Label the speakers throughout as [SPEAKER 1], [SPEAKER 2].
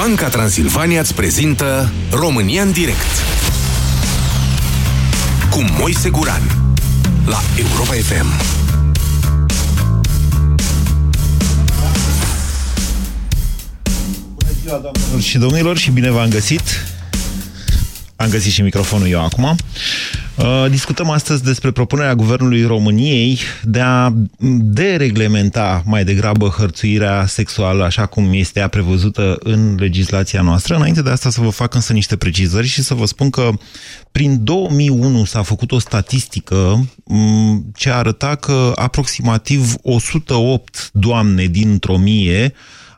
[SPEAKER 1] Banca Transilvania îți prezintă România în direct cu Moise Guran la Europa FM.
[SPEAKER 2] Bună ziua, doamnelor și domnilor, și bine v-am găsit. Am găsit și microfonul eu acum. Uh, discutăm astăzi despre propunerea Guvernului României de a dereglementa mai degrabă hărțuirea sexuală așa cum este ea prevăzută în legislația noastră. Înainte de asta să vă fac însă niște precizări și să vă spun că prin 2001 s-a făcut o statistică mm, ce arăta că aproximativ 108 doamne dintr-o mie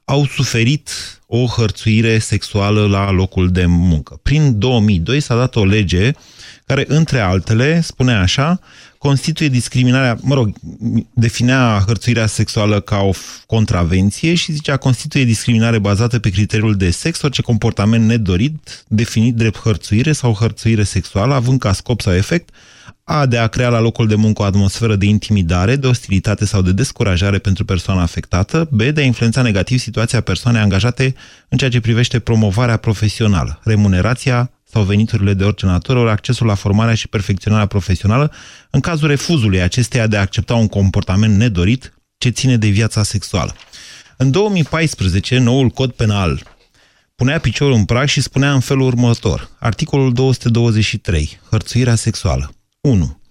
[SPEAKER 2] au suferit o hărțuire sexuală la locul de muncă. Prin 2002 s-a dat o lege care, între altele, spune așa, constituie discriminarea, mă rog, definea hărțuirea sexuală ca o contravenție și zicea constituie discriminare bazată pe criteriul de sex, orice comportament nedorit, definit drept hărțuire sau hărțuire sexuală, având ca scop sau efect a. de a crea la locul de muncă o atmosferă de intimidare, de ostilitate sau de descurajare pentru persoana afectată, B. de a influența negativ situația persoanei angajate în ceea ce privește promovarea profesională, remunerația sau veniturile de orice natură, ori accesul la formarea și perfecționarea profesională, în cazul refuzului acesteia de a accepta un comportament nedorit ce ține de viața sexuală. În 2014, noul cod penal punea piciorul în prag și spunea în felul următor. Articolul 223. Hărțuirea sexuală. 1.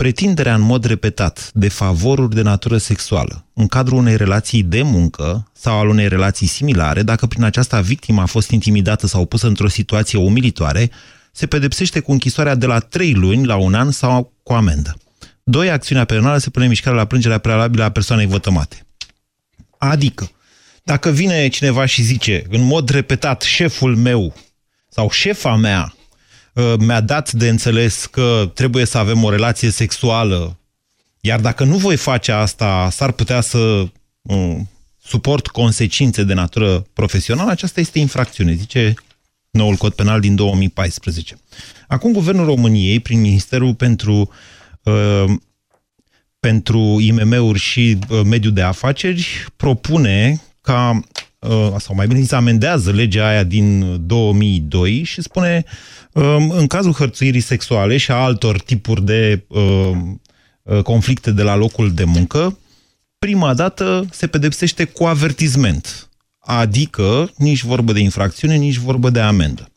[SPEAKER 2] Pretinderea în mod repetat de favoruri de natură sexuală în cadrul unei relații de muncă sau al unei relații similare, dacă prin aceasta victima a fost intimidată sau pusă într-o situație umilitoare, se pedepsește cu închisoarea de la 3 luni la un an sau cu amendă. 2. Acțiunea penală se pune în mișcare la plângerea prealabilă a persoanei vătămate. Adică, dacă vine cineva și zice în mod repetat șeful meu sau șefa mea Uh, mi-a dat de înțeles că trebuie să avem o relație sexuală, iar dacă nu voi face asta, s-ar putea să uh, suport consecințe de natură profesională, aceasta este infracțiune, zice noul cod penal din 2014. Acum, Guvernul României, prin Ministerul pentru, uh, pentru IMM-uri și uh, mediul de afaceri, propune ca Uh, sau mai bine zis, amendează legea aia din 2002 și spune um, în cazul hărțuirii sexuale și a altor tipuri de um, uh, conflicte de la locul de muncă, prima dată se pedepsește cu avertizment. Adică nici vorbă de infracțiune, nici vorbă de amendă.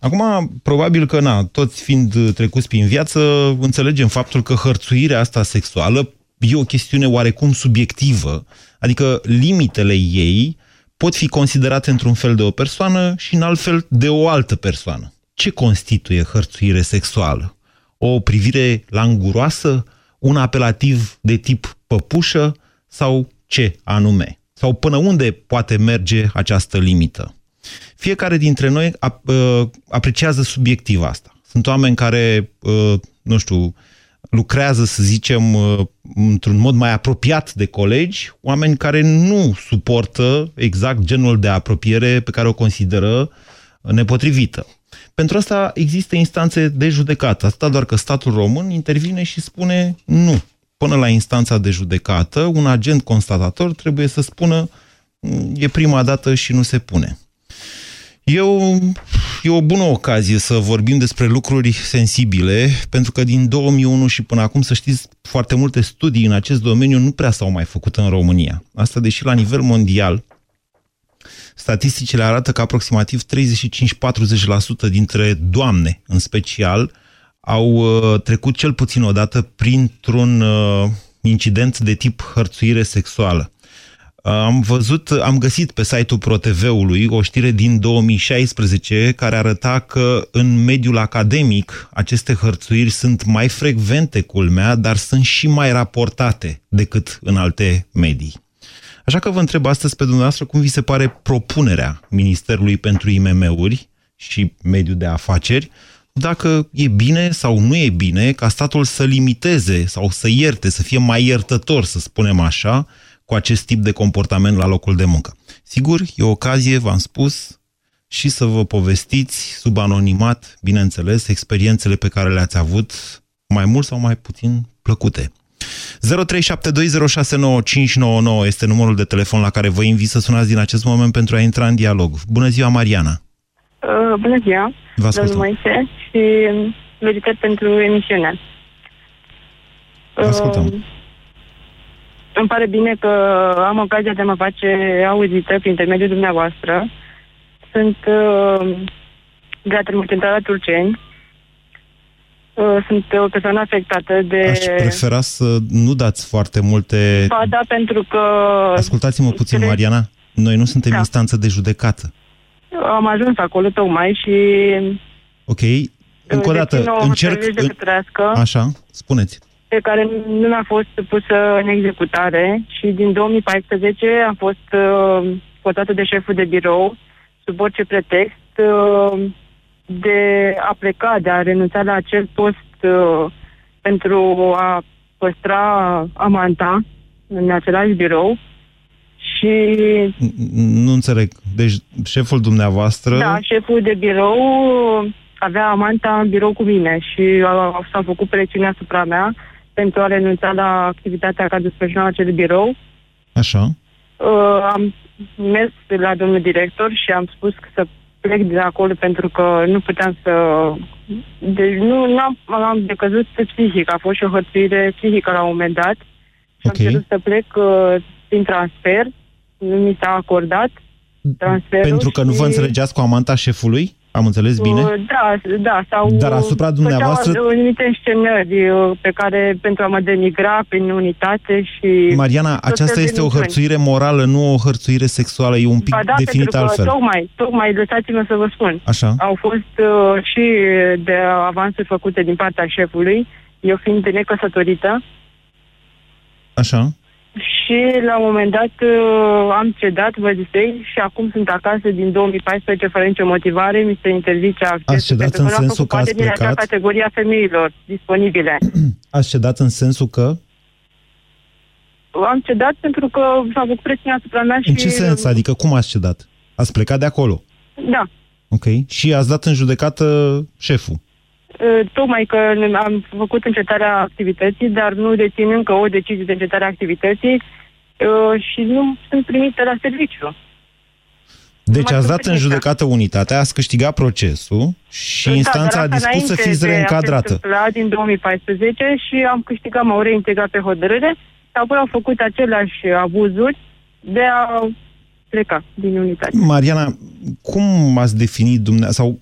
[SPEAKER 2] Acum, probabil că, na, toți fiind trecuți prin viață, înțelegem faptul că hărțuirea asta sexuală e o chestiune oarecum subiectivă, adică limitele ei pot fi considerate într-un fel de o persoană și în alt fel de o altă persoană. Ce constituie hărțuire sexuală? O privire languroasă? Un apelativ de tip păpușă? Sau ce anume? Sau până unde poate merge această limită? Fiecare dintre noi ă, apreciază subiectiv asta. Sunt oameni care, ă, nu știu, lucrează, să zicem, uh, într-un mod mai apropiat de colegi, oameni care nu suportă exact genul de apropiere pe care o consideră nepotrivită. Pentru asta există instanțe de judecată, atâta doar că statul român intervine și spune nu. Până la instanța de judecată, un agent constatator trebuie să spună mm, e prima dată și nu se pune. Eu, e o bună ocazie să vorbim despre lucruri sensibile, pentru că din 2001 și până acum, să știți, foarte multe studii în acest domeniu nu prea s-au mai făcut în România. Asta deși la nivel mondial, statisticile arată că aproximativ 35-40% dintre doamne, în special, au uh, trecut cel puțin odată printr-un uh, incident de tip hărțuire sexuală. Am văzut, am găsit pe site-ul ProTV-ului o știre din 2016 care arăta că în mediul academic aceste hărțuiri sunt mai frecvente, culmea, dar sunt și mai raportate decât în alte medii. Așa că vă întreb astăzi pe dumneavoastră cum vi se pare propunerea Ministerului pentru IMM-uri și mediul de afaceri, dacă e bine sau nu e bine ca statul să limiteze sau să ierte, să fie mai iertător, să spunem așa, cu acest tip de comportament la locul de muncă. Sigur, e o ocazie, v-am spus, și să vă povestiți sub anonimat, bineînțeles, experiențele pe care le-ați avut, mai mult sau mai puțin plăcute. 0372069599 este numărul de telefon la care vă invit să sunați din acest moment pentru a intra în dialog. Bună ziua, Mariana!
[SPEAKER 3] Uh, bună ziua,
[SPEAKER 2] Vă
[SPEAKER 3] domnul Moise, și felicitări pentru emisiune.
[SPEAKER 2] Vă ascultăm.
[SPEAKER 3] Uh, îmi pare bine că am ocazia de a mă face auzită prin intermediul dumneavoastră. Sunt uh, de la Termocentrala Turceni. Uh, sunt o persoană afectată de...
[SPEAKER 2] Aș prefera să nu dați foarte multe...
[SPEAKER 3] Ba da, pentru că...
[SPEAKER 2] Ascultați-mă puțin,
[SPEAKER 3] Cred-
[SPEAKER 2] Mariana. Noi nu suntem
[SPEAKER 3] Da.
[SPEAKER 2] instanță de judecată.
[SPEAKER 3] Am ajuns acolo tocmai și...
[SPEAKER 2] Ok? Încă o
[SPEAKER 3] uh,
[SPEAKER 2] dată,
[SPEAKER 3] dețin o
[SPEAKER 2] încerc...
[SPEAKER 3] hotărâre
[SPEAKER 2] În...
[SPEAKER 3] judecătorească.
[SPEAKER 2] Așa, spuneți.
[SPEAKER 3] Pe care nu mi-a fost pusă în executare și din 2014 am fost uh, votată de șeful de birou sub orice pretext uh, de a pleca, de a renunța la acel post uh, pentru a păstra amanta în același birou și
[SPEAKER 2] Nu înțeleg. Deci șeful dumneavoastră...
[SPEAKER 3] da, șeful de birou avea amanta în birou cu mine și a, s-a făcut presiune asupra mea pentru a renunța la activitatea ca desfășura acel birou.
[SPEAKER 2] Așa.
[SPEAKER 3] Uh, am mers la domnul director și am spus că să plec de acolo pentru că nu puteam să... Deci nu, nu am, am decăzut psihic, a fost și o hărțuire psihică la un moment dat și
[SPEAKER 2] Ok.
[SPEAKER 3] am cerut să plec uh, prin transfer, nu mi s-a acordat transferul
[SPEAKER 2] Pentru că nu vă
[SPEAKER 3] și-
[SPEAKER 2] înțelegeați cu amanta șefului? Am înțeles bine?
[SPEAKER 3] Uh, Da, da. Sau
[SPEAKER 2] Dar asupra dumneavoastră-
[SPEAKER 3] făceau anumite înștenări uh, pe care pentru a mă denigra prin unitate și...
[SPEAKER 2] Mariana,
[SPEAKER 3] tot
[SPEAKER 2] aceasta
[SPEAKER 3] felul de
[SPEAKER 2] este o
[SPEAKER 3] minciuni.
[SPEAKER 2] hărțuire morală, nu o hărțuire sexuală. E un pic
[SPEAKER 3] Ba da,
[SPEAKER 2] definit
[SPEAKER 3] pentru că
[SPEAKER 2] altfel.
[SPEAKER 3] tocmai, tocmai, lăsați-mă să vă spun.
[SPEAKER 2] Așa.
[SPEAKER 3] Au fost uh, și de avansuri făcute din partea șefului, eu fiind necăsătorită,
[SPEAKER 2] Așa.
[SPEAKER 3] Și la un moment dat uh, am cedat, vă zisei, și acum sunt acasă din 2014 fără nicio motivare, mi se interzice accesul.
[SPEAKER 2] Ați cedat
[SPEAKER 3] pentru
[SPEAKER 2] în
[SPEAKER 3] nu am
[SPEAKER 2] sensul
[SPEAKER 3] făcut
[SPEAKER 2] că ați
[SPEAKER 3] parte din acea
[SPEAKER 2] plecat?
[SPEAKER 3] categoria femeilor disponibile.
[SPEAKER 2] Ați cedat în sensul că...
[SPEAKER 3] Am cedat pentru că s-a făcut presiune asupra mea și...
[SPEAKER 2] În ce sens? Adică cum ați cedat? Ați plecat de acolo.
[SPEAKER 3] Da.
[SPEAKER 2] Ok. Și ați dat în judecată șeful.
[SPEAKER 3] Uh, Tocmai că am făcut încetarea activității, dar nu dețin încă o decizie de încetare a activității uh, și nu sunt primită la serviciu.
[SPEAKER 2] Deci
[SPEAKER 3] mai
[SPEAKER 2] ați
[SPEAKER 3] sunt
[SPEAKER 2] dat în
[SPEAKER 3] primită.
[SPEAKER 2] judecată unitatea, ați câștigat procesul și
[SPEAKER 3] Da,
[SPEAKER 2] instanța
[SPEAKER 3] dar
[SPEAKER 2] a
[SPEAKER 3] asta
[SPEAKER 2] dispus să
[SPEAKER 3] înainte
[SPEAKER 2] fiți
[SPEAKER 3] de a se
[SPEAKER 2] reîncadrată.
[SPEAKER 3] întâmpla din 2014 și am câștigat, m-au reintegrat pe hotărâre și apoi au făcut aceleași abuzuri de a pleca din unitate.
[SPEAKER 2] Mariana, cum ați definit dumneavoastră sau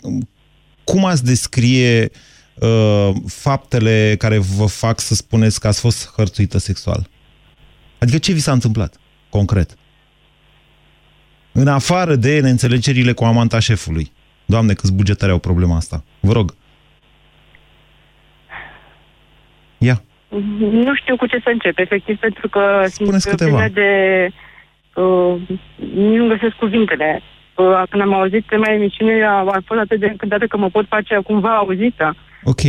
[SPEAKER 2] cum ați descrie uh, faptele care vă fac să spuneți că ați fost hărțuită sexual? Adică ce vi s-a întâmplat, concret? În afară de neînțelegerile cu amanta șefului. Doamne, câți bugetari au problema asta. Vă rog. Ia.
[SPEAKER 3] Nu știu cu ce să încep, efectiv, pentru că
[SPEAKER 2] Spuneți
[SPEAKER 3] sunt
[SPEAKER 2] câteva.
[SPEAKER 3] plină de... Uh, nu găsesc cuvintele. Uh, când am auzit tema emisiunii, am am fost atât de încântată că mă pot face cumva auzită.
[SPEAKER 2] Ok.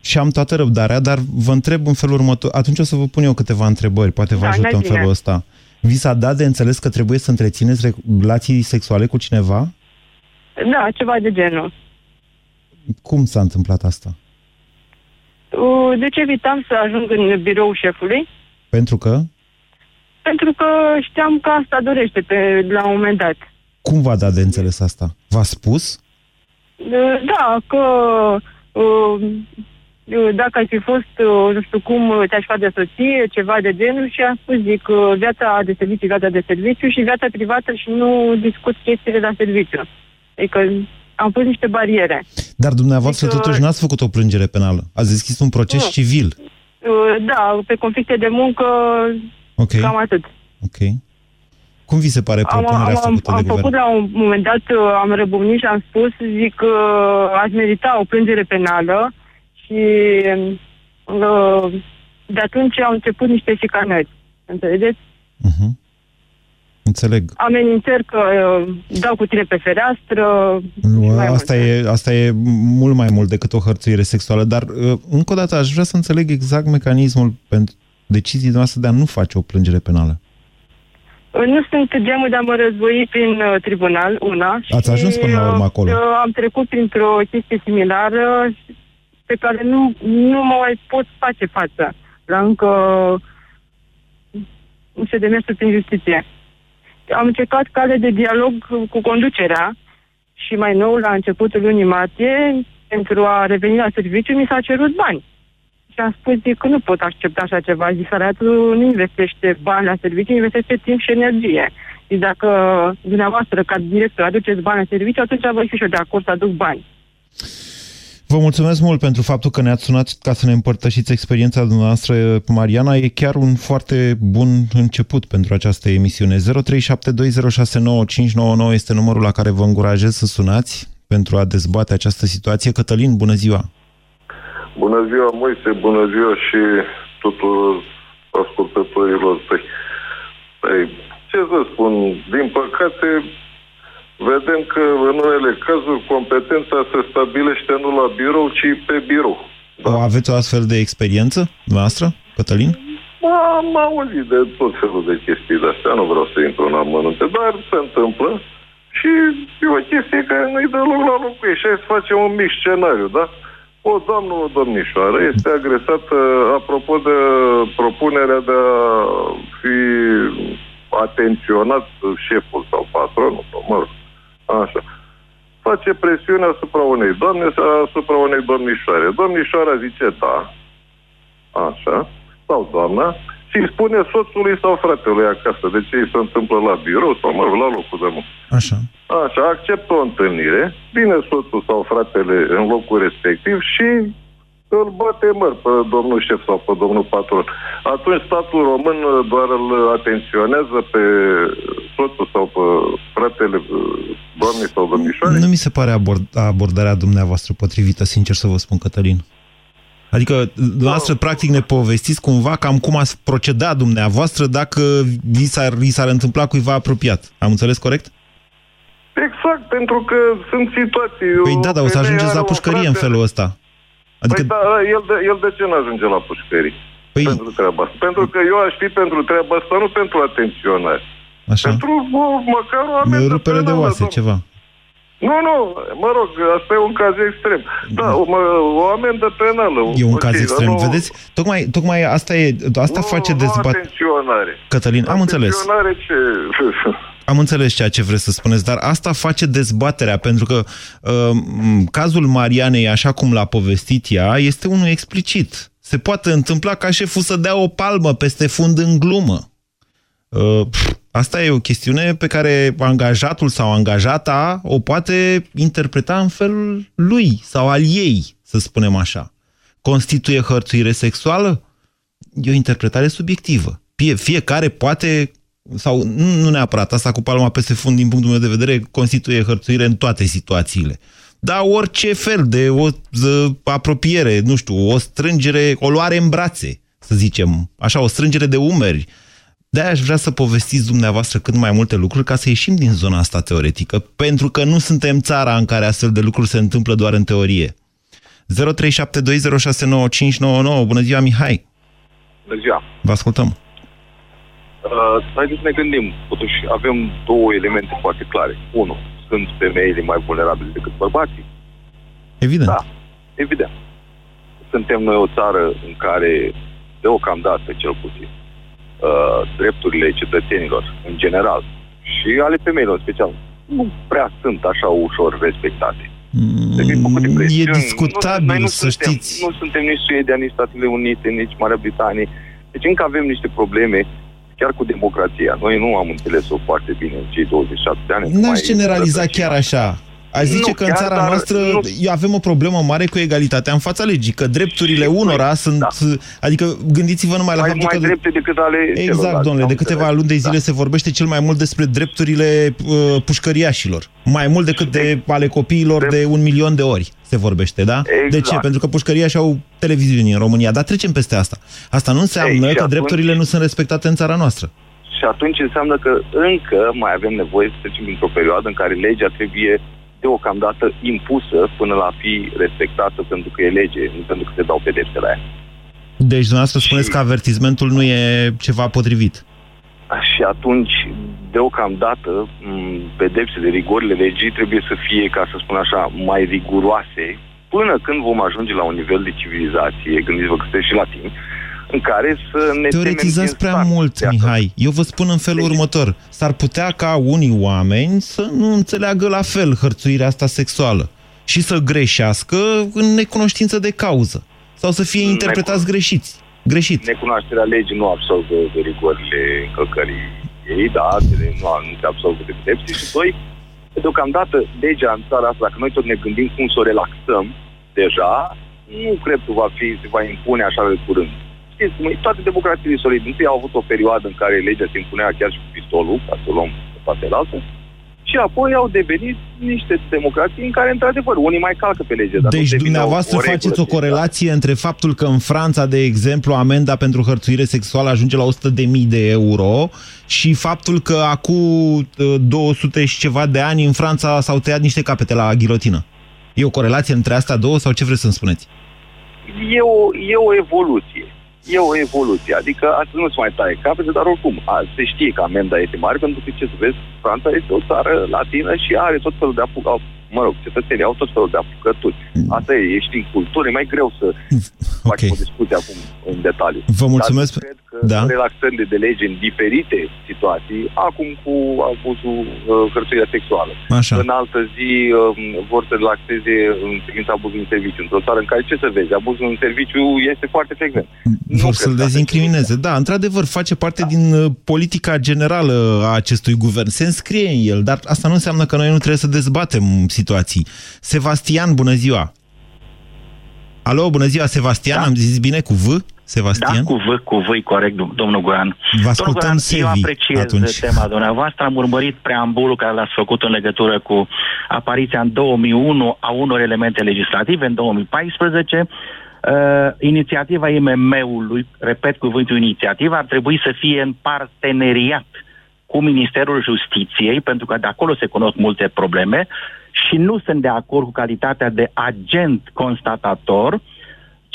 [SPEAKER 2] Și am toată răbdarea, dar vă întreb în felul următor. Atunci o să vă pun eu câteva întrebări, poate vă
[SPEAKER 3] Da,
[SPEAKER 2] ajută
[SPEAKER 3] n-ai
[SPEAKER 2] în
[SPEAKER 3] bine.
[SPEAKER 2] felul ăsta. Vi s-a dat de înțeles că trebuie să întrețineți relații sexuale cu cineva?
[SPEAKER 3] Da, ceva de genul.
[SPEAKER 2] Cum s-a întâmplat asta?
[SPEAKER 3] Uh, de ce evitam să ajung în biroul șefului?
[SPEAKER 2] Pentru că?
[SPEAKER 3] Pentru că știam că asta dorește pe, la un moment dat.
[SPEAKER 2] Cum v-a dat de înțeles asta? V-a spus?
[SPEAKER 3] Uh, Da, că uh, uh, dacă ai fi fost, uh, nu știu cum, uh, te-aș face de soție, ceva de genul și am spus, zic, uh, viața de serviciu, viața de serviciu și viața privată și nu discut chestiile la serviciu. Adică am pus niște bariere.
[SPEAKER 2] Dar dumneavoastră
[SPEAKER 3] Adică-
[SPEAKER 2] totuși n-ați făcut o plângere penală. Ați deschis un proces
[SPEAKER 3] Nu.
[SPEAKER 2] civil.
[SPEAKER 3] Uh, Da, pe conflicte de muncă,
[SPEAKER 2] Ok.
[SPEAKER 3] cam atât.
[SPEAKER 2] Ok. Cum vi se pare
[SPEAKER 3] Am,
[SPEAKER 2] propunerea
[SPEAKER 3] am, am,
[SPEAKER 2] făcută
[SPEAKER 3] am
[SPEAKER 2] de
[SPEAKER 3] făcut
[SPEAKER 2] guvern?
[SPEAKER 3] la un moment dat, uh, am răbunit și am spus, zic că aș merita o plângere penală și uh, de atunci au început niște șicanări. Înțelegeți?
[SPEAKER 2] Uh-huh. Înțeleg.
[SPEAKER 3] Amenințări că uh, dau cu tine pe fereastră. și mai
[SPEAKER 2] Asta
[SPEAKER 3] multe.
[SPEAKER 2] e, asta e mult mai mult decât o hărțuire sexuală, dar uh, încă o dată aș vrea să înțeleg exact mecanismul pentru decizii noastre de a nu face o plângere penală.
[SPEAKER 3] Uh, Nu sunt genul de a mă război prin uh, tribunal, una.
[SPEAKER 2] Ați
[SPEAKER 3] și,
[SPEAKER 2] ajuns până la urmă
[SPEAKER 3] uh,
[SPEAKER 2] acolo.
[SPEAKER 3] uh, am trecut printr-o chestie similară pe care nu, nu mă mai pot face față la încă niște demersuri prin justiție. Am încercat cale de dialog cu conducerea și mai nou, la începutul lunii martie, pentru a reveni la serviciu, mi s-a cerut bani. Și am spus zic, că nu pot accepta așa ceva. Zic, salariatul nu investește bani la serviciu, investește timp și energie. Și dacă dumneavoastră, ca director, aduceți bani la serviciu, atunci voi fi și eu de acord să aduc bani.
[SPEAKER 2] Vă mulțumesc mult pentru faptul că ne-ați sunat ca să ne împărtășiți experiența dumneavoastră, Mariana. E chiar un foarte bun început pentru această emisiune. 0372069599 este numărul la care vă încurajez să sunați pentru a dezbate această situație. Cătălin, bună ziua!
[SPEAKER 4] Bună ziua, Moise, bună ziua și tuturor ascultătorilor tăi. Păi, ce să spun, din păcate, vedem că în unele cazuri competența se stabilește nu la birou, ci pe birou.
[SPEAKER 2] Da? O aveți o astfel de experiență, noastră, Cătălin?
[SPEAKER 4] Am auzit de tot felul de chestii de astea, nu vreau să intru în amănunte, dar se întâmplă și e o chestie care nu-i dă loc la locul ei. Și hai să facem un mic scenariu, da? O doamnă, o domnișoară este agresată apropo de propunerea de a fi atenționat șeful sau patronul, sau mă rog, așa. Face presiune asupra unei doamne, asupra unei domnișoare. Domnișoara zice da, așa, sau doamna, și îi spune soțului sau fratelui acasă de ce îi se întâmplă la birou sau, mă la locul de muncă.
[SPEAKER 2] Așa.
[SPEAKER 4] Așa, acceptă o întâlnire, vine soțul sau fratele în locul respectiv și îl bate măr pe domnul șef sau pe domnul patron. Atunci statul român doar îl atenționează pe soțul sau pe fratele doamnei sau domnișoarei.
[SPEAKER 2] Nu mi se pare abord abordarea dumneavoastră potrivită, sincer să vă spun, Cătălin. Adică, dumneavoastră, practic, ne povestiți cumva cam cum ați proceda dumneavoastră dacă vi s-ar, vi s-ar întâmpla cuiva apropiat. Am înțeles corect?
[SPEAKER 4] Exact, pentru că sunt situații...
[SPEAKER 2] Păi da, dar o să ajungeți la pușcărie în felul ăsta.
[SPEAKER 4] Adică... Păi da, el de, el de ce nu ajunge la pușcărie? Păi... Pentru treaba asta. Pentru că eu aș fi pentru treaba asta, nu pentru atenționare.
[SPEAKER 2] Așa.
[SPEAKER 4] Pentru o, măcar o amendă
[SPEAKER 2] Rupere de oase, domn. ceva.
[SPEAKER 4] Nu, nu, mă rog, asta e un caz extrem. Da, o, mă, o amendă penală.
[SPEAKER 2] E un caz extrem, nu... vedeți? Tocmai, tocmai asta e, asta
[SPEAKER 4] nu,
[SPEAKER 2] face dezbat.
[SPEAKER 4] atenționare.
[SPEAKER 2] Cătălin, am înțeles.
[SPEAKER 4] Atenționare ce...
[SPEAKER 2] Am înțeles ceea ce vreți să spuneți, dar asta face dezbaterea, pentru că uh, cazul Marianei, așa cum l-a povestit ea, este unul explicit. Se poate întâmpla ca șeful să dea o palmă peste fund în glumă. Uh, asta e o chestiune pe care angajatul sau angajata o poate interpreta în felul lui sau al ei, să spunem așa. Constituie hărțuire sexuală? E o interpretare subiectivă. Fie, fiecare poate sau nu neapărat, asta cu palma peste fund, din punctul meu de vedere, constituie hărțuire în toate situațiile. Dar orice fel de o de apropiere, nu știu, o strângere, o luare în brațe, să zicem, așa, o strângere de umeri. De-aia aș vrea să povestiți dumneavoastră cât mai multe lucruri ca să ieșim din zona asta teoretică, pentru că nu suntem țara în care astfel de lucruri se întâmplă doar în teorie. 0372069599. Bună ziua, Mihai!
[SPEAKER 5] Bună ziua!
[SPEAKER 2] Vă ascultăm!
[SPEAKER 5] Uh, haideți să ne gândim. Totuși avem două elemente foarte clare. Unu, sunt femeile mai vulnerabile decât bărbații?
[SPEAKER 2] Evident.
[SPEAKER 5] Da, evident. Suntem noi o țară în care, deocamdată cel puțin, uh, drepturile cetățenilor, în general, și ale femeilor în special, nu prea sunt așa ușor respectate.
[SPEAKER 2] Mm, e discutabil, nu, noi nu să
[SPEAKER 5] suntem,
[SPEAKER 2] știți.
[SPEAKER 5] Nu suntem nici Suedia, nici Statele Unite, nici Marea Britanie. Deci încă avem niște probleme chiar cu democrația. Noi nu am înțeles-o foarte bine în cei 27 de ani.
[SPEAKER 2] N-aș generaliza chiar așa. Aș zice nu, că în țara dar, noastră nu... avem o problemă mare cu egalitatea în fața legii, că drepturile și unora mai, sunt... Da. Adică gândiți-vă numai la
[SPEAKER 5] mai,
[SPEAKER 2] faptul
[SPEAKER 5] mai
[SPEAKER 2] că...
[SPEAKER 5] drepte decât ale
[SPEAKER 2] Exact, domnule, de câteva înțeles. luni de zile da. se vorbește cel mai mult despre drepturile uh, pușcăriașilor. Mai mult decât de, de ale copiilor de... de un milion de ori se vorbește, da?
[SPEAKER 5] Exact.
[SPEAKER 2] De ce? Pentru că pușcăriașii au televiziuni în România. Dar trecem peste asta. Asta nu înseamnă Ei, că atunci... drepturile nu sunt respectate în țara noastră.
[SPEAKER 5] Și atunci înseamnă că încă mai avem nevoie să trecem într-o perioadă în care legea trebuie deocamdată impusă până la fi respectată pentru că e lege, nu pentru că se dau pedepse la ea.
[SPEAKER 2] Deci dumneavoastră spuneți și... că avertismentul nu e ceva potrivit.
[SPEAKER 5] Și atunci, deocamdată, pedepsele, rigorile legii trebuie să fie, ca să spun așa, mai riguroase până când vom ajunge la un nivel de civilizație, gândiți-vă că sunteți și la timp, în care să ne
[SPEAKER 2] Teoretizați prea
[SPEAKER 5] start
[SPEAKER 2] mult, Mihai. Eu vă spun în felul
[SPEAKER 5] deci...
[SPEAKER 2] următor. S-ar putea ca unii oameni să nu înțeleagă la fel hărțuirea asta sexuală și să greșească în necunoștință de cauză sau să fie interpretați greșiți. Greșit.
[SPEAKER 5] Necunoașterea legii nu absorbă de rigorile încălcării ei, da, nu, nu se absorbă de pedepsi și doi, deocamdată legea în țara asta, dacă noi tot ne gândim cum să o relaxăm deja, nu cred că va fi, se va impune așa de curând. Știți, toate democrațiile solide, întâi au avut o perioadă în care legea se impunea chiar și cu pistolul, ca să o luăm pe partea altă, și apoi au devenit niște democrații în care, într-adevăr, unii mai calcă pe lege. Dar
[SPEAKER 2] deci dumneavoastră o, o faceți o corelație între faptul că în Franța, de exemplu, amenda pentru hărțuire sexuală ajunge la 100.000 de euro și faptul că acum 200 ă, și ceva de ani în Franța s-au tăiat niște capete la ghilotină. E o corelație între astea două sau ce vreți să-mi spuneți?
[SPEAKER 5] E o, e o evoluție e o evoluție. Adică astăzi nu se mai taie capete, dar oricum a, se știe că amenda este mare, pentru că, ce să vezi, Franța este o țară latină și are tot felul de apucături. Mă rog, cetățenii au tot felul de apucături. Mm. Asta e, ești în cultură, e mai greu să okay. faci o discuție acum în detaliu.
[SPEAKER 2] Vă mulțumesc.
[SPEAKER 5] Dar cred că da. relaxările de lege în diferite situații, acum cu abuzul uh, hărțuirea sexuală.
[SPEAKER 2] Așa.
[SPEAKER 5] În altă zi uh, vor să relaxeze în privința abuzului în serviciu. Într-o țară în care, ce să vezi, abuzul în serviciu este foarte frecvent.
[SPEAKER 2] Vor să-l dezincrimineze. Da, într-adevăr, face parte da. din uh, politica generală a acestui guvern. Se înscrie în el, dar asta nu înseamnă că noi nu trebuie să dezbatem situații. Sebastian, bună ziua! Alo, bună ziua, Sebastian, da. am zis bine cu V? Sebastian?
[SPEAKER 6] Da, cu V, cu V, corect, domnul Goran.
[SPEAKER 2] Vă ascultăm
[SPEAKER 6] Goran,
[SPEAKER 2] Sevi,
[SPEAKER 6] eu apreciez
[SPEAKER 2] atunci.
[SPEAKER 6] tema dumneavoastră, am urmărit preambulul care l-ați făcut în legătură cu apariția în 2001 a unor elemente legislative, în 2014, Uh, inițiativa IMM-ului, repet cuvântul inițiativă, ar trebui să fie în parteneriat cu Ministerul Justiției, pentru că de acolo se cunosc multe probleme și nu sunt de acord cu calitatea de agent constatator,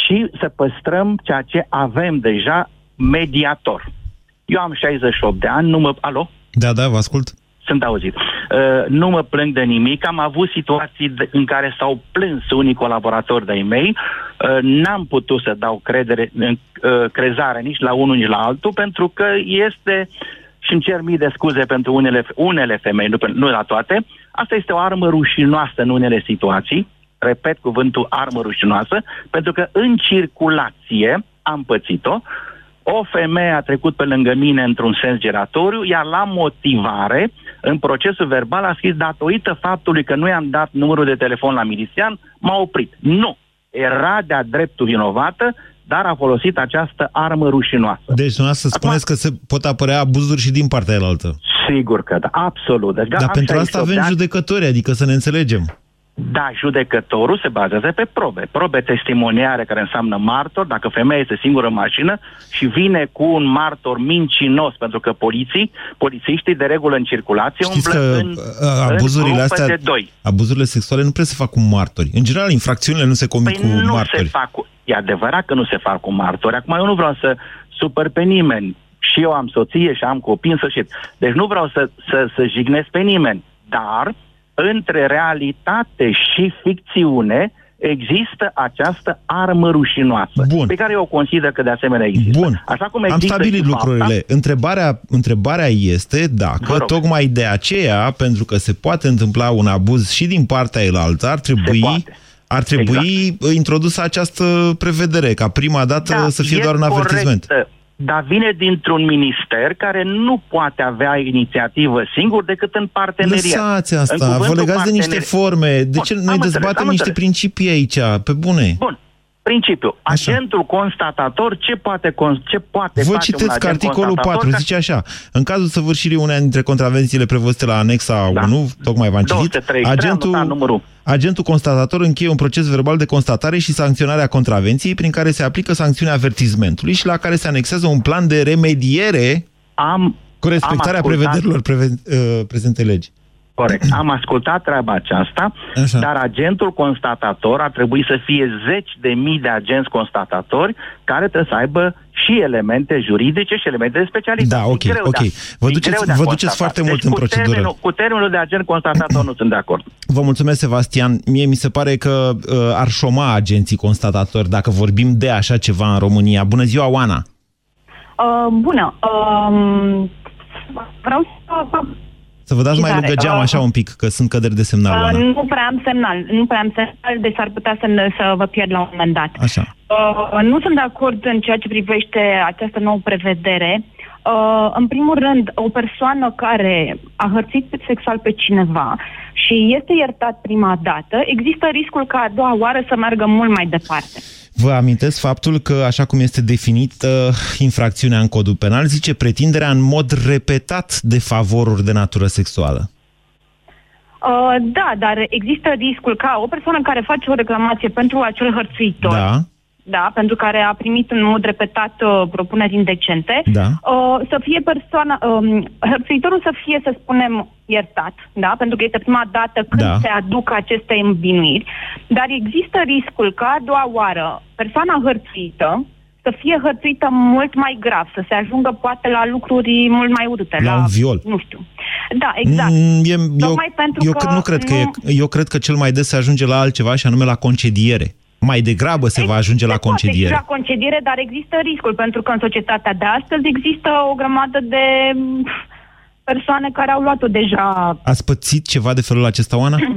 [SPEAKER 6] ci să păstrăm ceea ce avem deja, mediator. Eu am 68 de ani, nu mă... Alo?
[SPEAKER 2] Da, da, vă ascult.
[SPEAKER 6] Sunt auzit. Uh, nu mă plâng de nimic. Am avut situații de, în care s-au plâns unii colaboratori de-ai mei. Uh, n-am putut să dau credere, uh, crezare nici la unul, nici la altul, pentru că este și îmi cer mii de scuze pentru unele, unele femei, nu, nu la toate, asta este o armă rușinoasă în unele situații, repet cuvântul armă rușinoasă, pentru că în circulație am pățit-o, o femeie a trecut pe lângă mine într-un sens giratoriu, iar la motivare, în procesul verbal, a scris datorită faptului că nu i-am dat numărul de telefon la milițian, m-a oprit. Nu! Era de-a dreptul vinovată, dar a folosit această armă rușinoasă.
[SPEAKER 2] Deci, să spuneți că se pot apărea abuzuri și din partea altă.
[SPEAKER 6] Sigur că da, absolut. Deci,
[SPEAKER 2] dar pentru asta avem judecători, adică să ne înțelegem.
[SPEAKER 6] Da, judecătorul se bazează pe probe. Probe testimoniare care înseamnă martor, dacă femeia este singură în mașină și vine cu un martor mincinos, pentru că poliții, polițiștii de regulă în circulație
[SPEAKER 2] Știți umblă că în, abuzurile în astea, de doi. Abuzurile sexuale nu trebuie să fac cu martori. În general, infracțiunile nu se comit păi cu
[SPEAKER 6] nu
[SPEAKER 2] martori.
[SPEAKER 6] Se fac cu, e adevărat că nu se fac cu martori. Acum eu nu vreau să supăr pe nimeni. Și eu am soție și am copii în sfârșit. Deci nu vreau să, să, să jignesc pe nimeni. Dar între realitate și ficțiune există această armă rușinoasă,
[SPEAKER 2] Bun.
[SPEAKER 6] pe care eu o consider că de asemenea există.
[SPEAKER 2] Bun.
[SPEAKER 6] Așa cum
[SPEAKER 2] există Am stabilit lucrurile. Fapta... Întrebarea, întrebarea este dacă tocmai de aceea, pentru că se poate întâmpla un abuz și din partea elaltă, ar trebui ar trebui exact. introdusă această prevedere, ca prima dată da, să fie doar un avertisment.
[SPEAKER 6] Corect dar vine dintr-un minister care nu poate avea inițiativă singur decât în parteneriat.
[SPEAKER 2] Lăsați asta, vă legați parteneri... de niște forme. De ce Bun, noi dezbatem niște înțeles. principii aici, pe bune?
[SPEAKER 6] Bun, principiu. Așa. Agentul constatator, ce poate, ce poate
[SPEAKER 2] Vă face citeți că articolul 4 ca... zice așa. În cazul săvârșirii unei dintre contravențiile prevăzute la anexa da. 1, tocmai v-am citit, agentul, agentul constatator încheie un proces verbal de constatare și sancționare a contravenției prin care se aplică sancțiunea avertizmentului și la care se anexează un plan de remediere
[SPEAKER 6] am,
[SPEAKER 2] cu respectarea am prevederilor preve, uh, prezente legi.
[SPEAKER 6] Corect. Am ascultat treaba aceasta, Așa. dar agentul constatator ar trebui să fie zeci de mii de agenți constatatori care trebuie să aibă și elemente juridice și elemente de specialitate.
[SPEAKER 2] Da, ok, ok. De vă duceți, vă duceți foarte deci, mult în procedură.
[SPEAKER 6] Termenul, cu termenul de agent constatator nu sunt de acord.
[SPEAKER 2] Vă mulțumesc, Sebastian. Mie mi se pare că uh, ar șoma agenții constatatori dacă vorbim de așa ceva în România. Bună ziua, Oana!
[SPEAKER 7] Uh, bună. Uh, vreau să...
[SPEAKER 2] Să vă dați mai
[SPEAKER 7] Tare.
[SPEAKER 2] lângă geam
[SPEAKER 7] Uh,
[SPEAKER 2] așa un pic, că sunt căderi de semnal,
[SPEAKER 7] Uh,
[SPEAKER 2] Oana.
[SPEAKER 7] nu prea am semnal, nu prea am semnal, deci ar putea să, să vă pierd la un moment dat.
[SPEAKER 2] Așa.
[SPEAKER 7] Uh, nu sunt de acord în ceea ce privește această nouă prevedere. Uh, în primul rând, o persoană care a hărțit sexual pe cineva și este iertat prima dată, există riscul ca a doua oară să meargă mult mai departe.
[SPEAKER 2] Vă amintesc faptul că, așa cum este definită infracțiunea în codul penal, zice pretinderea în mod repetat de favoruri de natură sexuală.
[SPEAKER 7] Uh, da, dar există riscul ca o persoană care face o reclamație pentru acel hărțuitor,
[SPEAKER 2] Da,
[SPEAKER 7] da, pentru care a primit în mod repetat uh, propuneri indecente,
[SPEAKER 2] da.
[SPEAKER 7] uh, să fie persoana, um, hărțuitorul să fie, să spunem, iertat, da, pentru că este prima dată când
[SPEAKER 2] Da.
[SPEAKER 7] se aduc aceste învinuiri, dar există riscul ca a doua oară persoana hărțuită să fie hărțuită mult mai grav, să se ajungă poate la lucruri mult mai urâte.
[SPEAKER 2] La un viol.
[SPEAKER 7] Nu știu. Da, exact.
[SPEAKER 2] Mm, E, eu,
[SPEAKER 7] Tocmai pentru
[SPEAKER 2] eu
[SPEAKER 7] că
[SPEAKER 2] cred- nu cred că
[SPEAKER 7] nu-
[SPEAKER 2] e, eu cred că cel mai des se ajunge la altceva și anume la concediere. Mai degrabă se va ajunge la
[SPEAKER 7] Se poate
[SPEAKER 2] concediere.
[SPEAKER 7] La concediere, dar există riscul, pentru că în societatea de astăzi există o grămadă de mm, persoane care au luat-o deja.
[SPEAKER 2] Ați pățit ceva de felul acesta, Oana?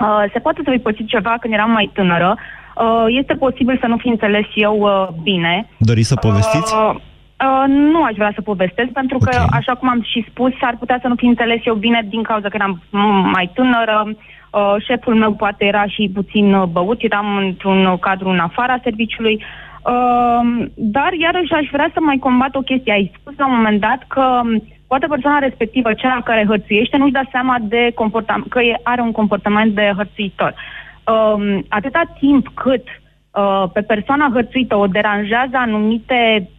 [SPEAKER 7] Uh, se poate să fi pățit ceva când eram mai tânără. Uh, este posibil să nu fi înțeles eu uh, bine.
[SPEAKER 2] Doriți să povestiți?
[SPEAKER 7] Uh, uh, nu aș vrea să povestesc, pentru că,
[SPEAKER 2] Ok.
[SPEAKER 7] așa cum am și spus, ar putea să nu fi înțeles eu bine din cauza că eram mm, mai tânără. Uh, șeful meu poate era și puțin uh, băut, eram într-un cadru în afara serviciului. Uh, dar, iarăși, aș vrea să mai combat o chestie. Ai spus la un moment dat că um, poate persoana respectivă, cea care hărțuiește, nu-și dă seama de comportam- că e- are un comportament de hărțuitor. Um, atâta timp cât uh, pe persoana hărțuită o deranjează anumite,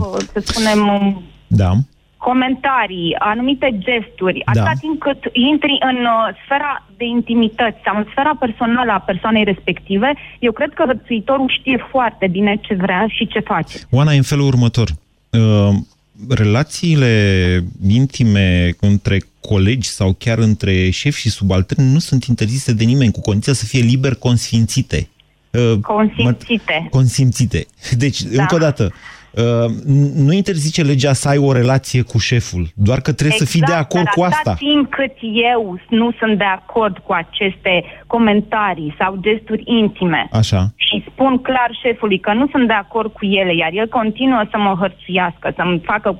[SPEAKER 7] uh, să spunem, um,
[SPEAKER 2] Da.
[SPEAKER 7] Comentarii, anumite gesturi,
[SPEAKER 2] Da.
[SPEAKER 7] atâta timp cât intri în uh, sfera de intimități sau în sfera personală a persoanei respective, eu cred că hărțuitorul știe foarte bine ce vrea și ce face.
[SPEAKER 2] Oana, e în felul următor. Uh, relațiile intime între colegi sau chiar între șef și subaltern nu sunt interzise de nimeni, cu condiția să fie liber consfințite. Uh,
[SPEAKER 7] Consimțite.
[SPEAKER 2] mă- consimțite. Deci,
[SPEAKER 7] Da.
[SPEAKER 2] încă o dată, uh, nu interzice legea să ai o relație cu șeful, doar că trebuie să fii de acord
[SPEAKER 7] dar
[SPEAKER 2] cu
[SPEAKER 7] atâta
[SPEAKER 2] asta.
[SPEAKER 7] timp cât eu nu sunt de acord cu aceste comentarii sau gesturi intime
[SPEAKER 2] Așa.
[SPEAKER 7] și spun clar șefului că nu sunt de acord cu ele, iar el continuă să mă hărțuiască, să-mi facă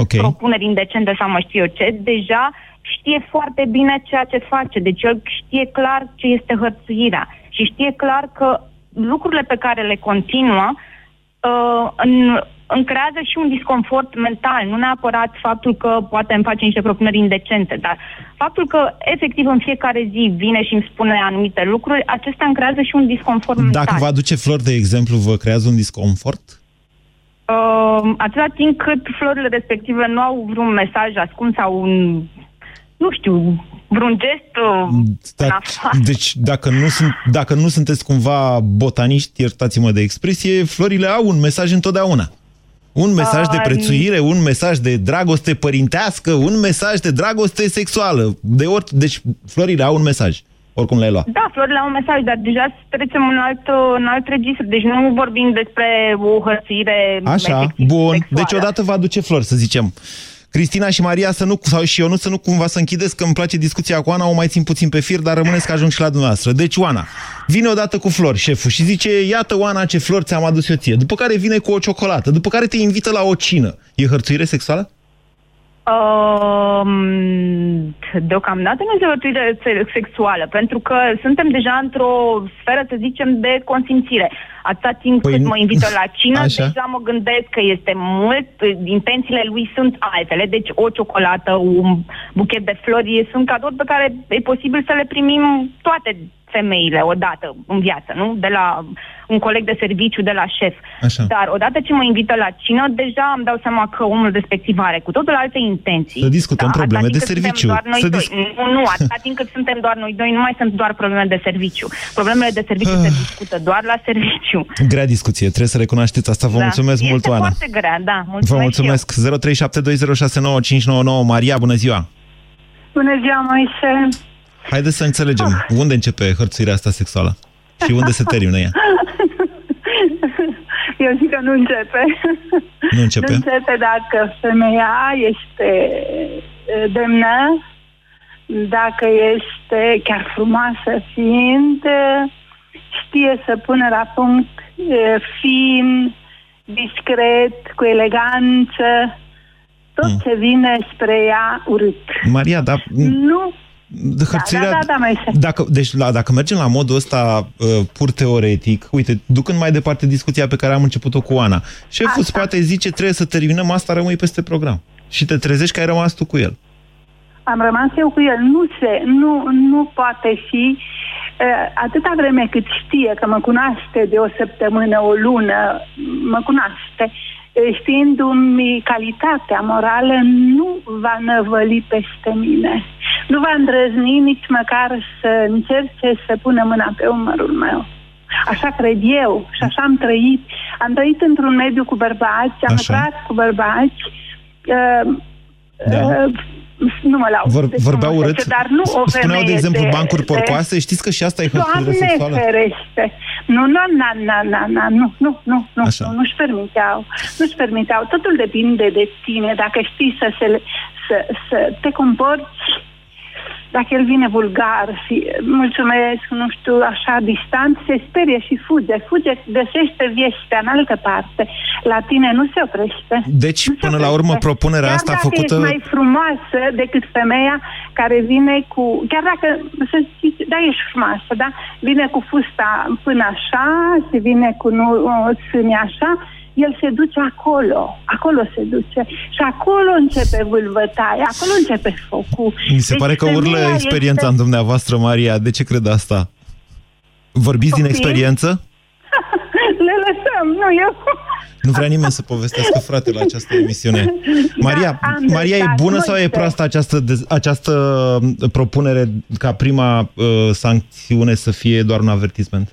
[SPEAKER 2] Ok.
[SPEAKER 7] propuneri indecente sau mă știu eu ce, deja știe foarte bine ceea ce face. Deci el știe clar ce este hărțuirea și știe clar că lucrurile pe care le continuă uh, în, îmi creează și un disconfort mental, nu neapărat faptul că poate îmi face niște propuneri indecente, dar faptul că efectiv în fiecare zi vine și îmi spune anumite lucruri, acestea îmi creează și un disconfort mental.
[SPEAKER 2] Dacă vă aduce flori, de exemplu, vă creează un disconfort?
[SPEAKER 7] Uh, atâta timp cât florile respective nu au vreun mesaj ascuns sau un, nu știu, vreun gest uh, în
[SPEAKER 2] Da,
[SPEAKER 7] afară.
[SPEAKER 2] deci, dacă nu, sunt, dacă nu sunteți cumva botaniști, iertați-mă de expresie, florile au un mesaj întotdeauna. Un mesaj de
[SPEAKER 7] Uh,
[SPEAKER 2] prețuire, un mesaj de dragoste părintească, un mesaj de dragoste sexuală. De ori, deci, florile au un mesaj. Oricum le-ai luat.
[SPEAKER 7] Da, florile au un mesaj, dar deja trecem în alt, uh, în alt registru. Deci nu vorbim despre o hărțuire
[SPEAKER 2] Așa,
[SPEAKER 7] efectiv
[SPEAKER 2] bun.
[SPEAKER 7] sexuală.
[SPEAKER 2] Deci odată vă aduce flori, să zicem. Cristina și Maria să nu, sau și eu nu să nu cumva să închideți, că îmi place discuția cu Ana, o mai țin puțin pe fir, dar rămâneți că ajung și la dumneavoastră. Deci, Oana, vine odată cu flori șeful și zice, iată, Oana, ce flori ți-am adus eu ție. După care vine cu o ciocolată, după care te invită la o cină. E hărțuire sexuală?
[SPEAKER 7] Um, deocamdată nu este o hărțuire se- sexuală, pentru că suntem deja într-o sferă, să zicem, de consimțire. Atâta timp
[SPEAKER 2] Păi
[SPEAKER 7] cât
[SPEAKER 2] nu-
[SPEAKER 7] mă invită la cină,
[SPEAKER 2] Așa.
[SPEAKER 7] deja mă gândesc că este mult, intențiile lui sunt altele, deci o ciocolată, un buchet de flori sunt cadouri pe care e posibil să le primim toate femeile odată în viață, nu? De la un coleg de serviciu, de la șef.
[SPEAKER 2] Așa.
[SPEAKER 7] Dar odată ce mă invită la cină, deja îmi dau seama că omul respectiv are cu totul alte intenții.
[SPEAKER 2] Să discutăm
[SPEAKER 7] atâta
[SPEAKER 2] probleme
[SPEAKER 7] timp
[SPEAKER 2] de
[SPEAKER 7] cât suntem
[SPEAKER 2] serviciu.
[SPEAKER 7] Doar noi
[SPEAKER 2] Să
[SPEAKER 7] doi.
[SPEAKER 2] dis-
[SPEAKER 7] Nu, nu, atâta timp cât suntem doar noi doi, nu mai sunt doar probleme de serviciu. Problemele de serviciu
[SPEAKER 2] Ah.
[SPEAKER 7] se discută doar la serviciu.
[SPEAKER 2] Grea discuție, trebuie să recunoașteți asta. Vă
[SPEAKER 7] Da.
[SPEAKER 2] mulțumesc
[SPEAKER 7] este
[SPEAKER 2] mult, Oana.
[SPEAKER 7] foarte grea, da. Mulțumesc
[SPEAKER 2] Vă
[SPEAKER 7] și eu.
[SPEAKER 2] mulțumesc. 0372069599. Maria, bună ziua!
[SPEAKER 8] Bună ziua, Moise!
[SPEAKER 2] Haideți să înțelegem. Unde începe hărțuirea asta sexuală? Și unde se termină ea?
[SPEAKER 8] Eu zic că nu începe.
[SPEAKER 2] Nu începe?
[SPEAKER 8] Nu începe dacă femeia este demnă, dacă este chiar frumoasă fiind, știe să pună la punct fin, discret, cu eleganță, tot mm. ce vine spre ea urât.
[SPEAKER 2] Maria, dar...
[SPEAKER 8] Nu
[SPEAKER 2] Hărțuirea,
[SPEAKER 8] da, da, da, mai
[SPEAKER 2] dacă, deci la, dacă mergem la modul ăsta uh, pur teoretic, uite, ducând mai departe discuția pe care am început-o cu Ana, șeful asta. poate zice trebuie să terminăm asta, rămâi peste program. Și te trezești că ai rămas tu cu el.
[SPEAKER 8] Am rămas eu cu el. Nu se, nu, nu poate fi uh, atâta vreme cât știe că mă cunoaște de o săptămână, o lună, mă cunoaște, știindu-mi calitatea morală, nu va năvăli peste mine. Nu va îndrăzni nici măcar să încerce să pună mâna pe umărul meu. Așa cred eu și așa am trăit. Am trăit într-un mediu cu bărbați, am lucrat cu bărbați. Uh,
[SPEAKER 2] da. uh,
[SPEAKER 8] nu mă laud.
[SPEAKER 2] Vor, vorbeau urât?
[SPEAKER 8] Dar nu o
[SPEAKER 2] Spuneau, de exemplu,
[SPEAKER 8] de,
[SPEAKER 2] bancuri porcoase. De... Știți că și asta e hărțuire sexuală?
[SPEAKER 8] ferește. Nu, nu, na, na, na, na, nu, nu, nu, nu, nu, nu-și permiteau. Nu-și permiteau. Totul depinde de tine. Dacă știi să, se, să, să te comporți dacă el vine vulgar și mulțumesc, nu știu, așa distant, se sperie și fuge. Fuge, găsește vieștea în altă parte. La tine nu se oprește.
[SPEAKER 2] Deci,
[SPEAKER 8] nu
[SPEAKER 2] până la urmă, propunerea
[SPEAKER 8] chiar
[SPEAKER 2] asta
[SPEAKER 8] dacă
[SPEAKER 2] făcută...
[SPEAKER 8] ești mai frumoasă decât femeia care vine cu... Chiar dacă, să zici, da, ești frumoasă, da? Vine cu fusta până așa, se vine cu nu, o așa, el se duce acolo, acolo se duce și acolo începe vâlvătaia, acolo începe focul.
[SPEAKER 2] Mi se deci pare că urlă experiența este... în dumneavoastră, Maria. De ce cred asta? Vorbiți Copii? din experiență?
[SPEAKER 8] Le lăsăm, nu eu.
[SPEAKER 2] Nu vrea nimeni să povestească, frate, la această emisiune. Maria, da, Maria e bună sau e proastă această, această propunere ca prima uh, sancțiune să fie doar un avertisment?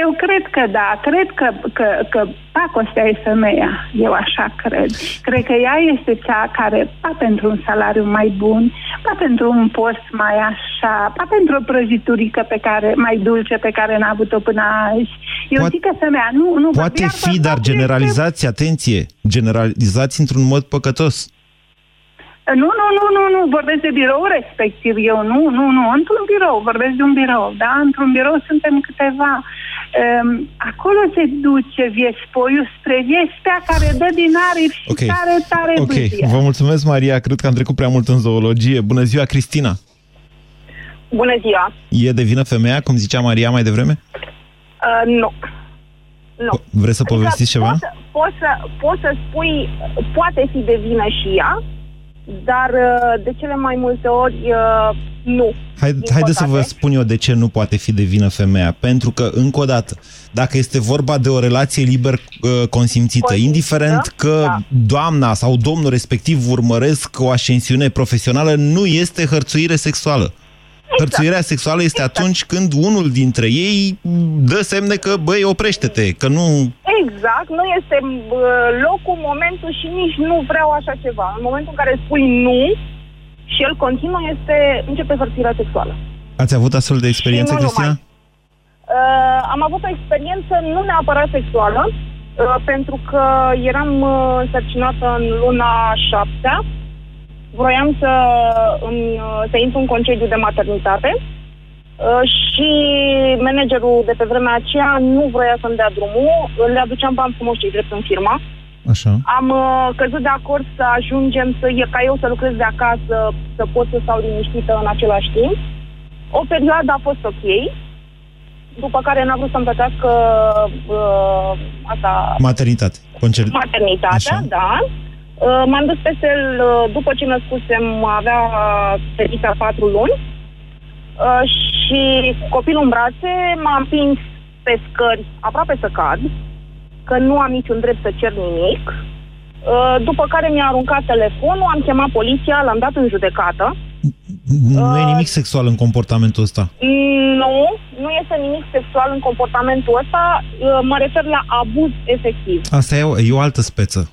[SPEAKER 8] Eu cred că da, cred că, că, că Pacostea e femeia, eu așa cred. Cred că ea este cea care, pa pentru un salariu mai bun, pa pentru un post mai așa, pa pentru o prăjiturică pe care, mai dulce pe care n-a avut-o până azi. Eu poate, zic că femeia nu... nu
[SPEAKER 2] poate fi, dar generalizați, este... atenție, generalizați într-un mod păcătos.
[SPEAKER 8] Nu, nu, nu, nu, nu, vorbesc de birou respectiv eu, nu, nu, nu, într-un birou, vorbesc de un birou, da, într-un birou suntem câteva. Um, acolo se duce viespoiul spre viespea care dă din aripi și okay. tare, tare
[SPEAKER 2] Ok, bâzie. vă mulțumesc, Maria, cred că am trecut prea mult în zoologie. Bună ziua, Cristina!
[SPEAKER 9] Bună ziua!
[SPEAKER 2] E de vină femeia, cum zicea Maria mai devreme?
[SPEAKER 9] Uh, nu. Nu.
[SPEAKER 2] Vreți să adică povestiți ceva? Poți
[SPEAKER 9] să, poți, să, poți să spui, poate fi de vină și ea, dar uh, de cele mai multe ori uh, nu.
[SPEAKER 2] Hai, haideți să vă spun eu de ce nu poate fi de vină femeia. Pentru că, încă o dată, dacă este vorba de o relație liber uh, consimțită, indiferent că da. doamna sau domnul respectiv urmăresc o ascensiune profesională, nu este hărțuire sexuală. Exact. Hărțuirea sexuală este exact. atunci când unul dintre ei dă semne că, băi, oprește-te, că nu...
[SPEAKER 9] Exact, nu este locul, momentul și nici nu vreau așa ceva. În momentul în care spui nu și el continuă, este, începe hărțuirea sexuală.
[SPEAKER 2] Ați avut astfel de experiență, Cristina?
[SPEAKER 9] Uh, am avut o experiență nu neapărat sexuală, uh, pentru că eram uh, însărcinată în luna șaptea vroiam să, îmi, să intru în concediu de maternitate uh, și managerul de pe vremea aceea nu vroia să-mi dea drumul, le aduceam bani frumos și drept în firma.
[SPEAKER 2] Așa.
[SPEAKER 9] Am uh, căzut de acord să ajungem să, ca eu să lucrez de acasă, să pot să stau liniștită în același timp. O perioadă a fost ok, după care n-a vrut să-mi plătească uh, asta...
[SPEAKER 2] Maternitate. Concer...
[SPEAKER 9] Maternitatea, Așa. da. Uh, m-am dus peste el uh, după ce născusem, avea fetița patru luni uh, și copilul în brațe m-a împins pe scări aproape să cad, că nu am niciun drept să cer nimic. După care mi-a aruncat telefonul, am chemat poliția, l-am dat în judecată.
[SPEAKER 2] Nu e nimic sexual în comportamentul ăsta?
[SPEAKER 9] Nu, nu este nimic sexual în comportamentul ăsta. Mă refer la abuz efectiv.
[SPEAKER 2] Asta e o, e o altă speță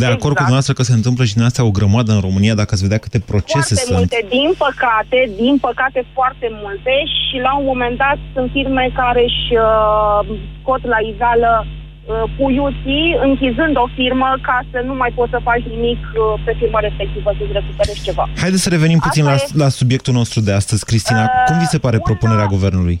[SPEAKER 2] de acord exact. cu dumneavoastră că se întâmplă și din astea o grămadă în România, dacă ați vedea câte procese
[SPEAKER 9] foarte
[SPEAKER 2] sunt.
[SPEAKER 9] multe, din păcate, din păcate foarte multe și la un moment dat sunt firme care își uh, scot la iveală uh, puiuții închizând o firmă ca să nu mai poți să faci nimic uh, pe firma respectivă, să-ți recuperezi ceva.
[SPEAKER 2] Haideți să revenim puțin la,
[SPEAKER 9] Asta e-
[SPEAKER 2] la subiectul nostru de astăzi, Cristina.
[SPEAKER 9] Uh,
[SPEAKER 2] Cum vi se pare
[SPEAKER 9] una-
[SPEAKER 2] propunerea guvernului?